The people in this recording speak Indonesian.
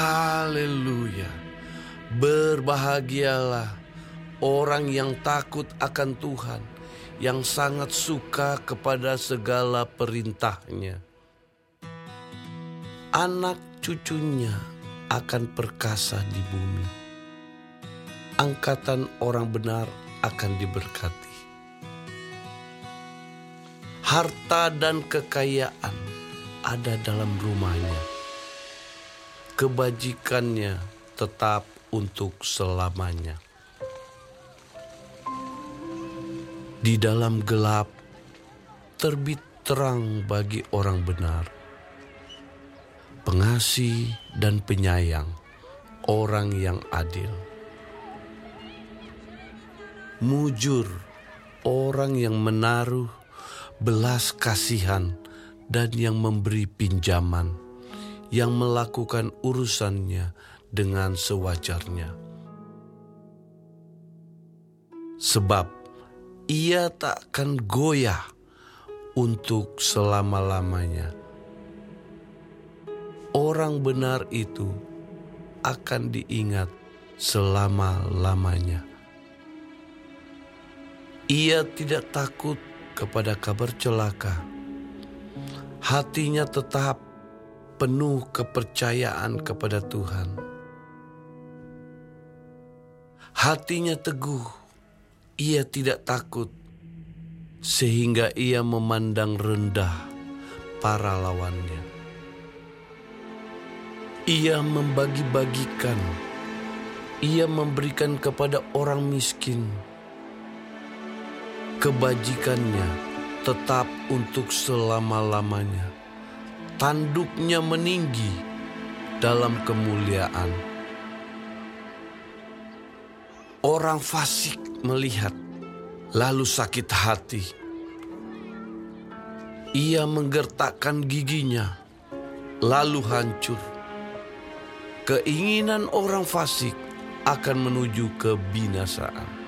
Haleluya. Berbahagialah orang yang takut akan Tuhan, yang sangat suka kepada segala perintahnya. Anak cucunya akan perkasa di bumi. Angkatan orang benar akan diberkati. Harta dan kekayaan ada dalam rumahnya. Kebajikannya tetap untuk selamanya. Di dalam gelap terbit terang bagi orang benar. Pengasih dan penyayang, orang yang adil. Mujur, orang yang menaruh belas kasihan dan yang memberi pinjaman, yang melakukan urusannya dengan sewajarnya. Sebab ia takkan goyah untuk selama-lamanya. Orang benar itu akan diingat selama-lamanya. Ia tidak takut kepada kabar celaka. Hatinya tetap penuh kepercayaan kepada Tuhan. Hatinya teguh ia tidak takut, sehingga ia memandang rendah para lawannya. Ia membagi-bagikan, ia memberikan kepada orang miskin. Kebajikannya tetap untuk selama-lamanya. Tanduknya meninggi dalam kemuliaan. Orang fasik melihat, lalu sakit hati. Ia menggertakkan giginya, lalu hancur. Keinginan orang fasik akan menuju kebinasaan.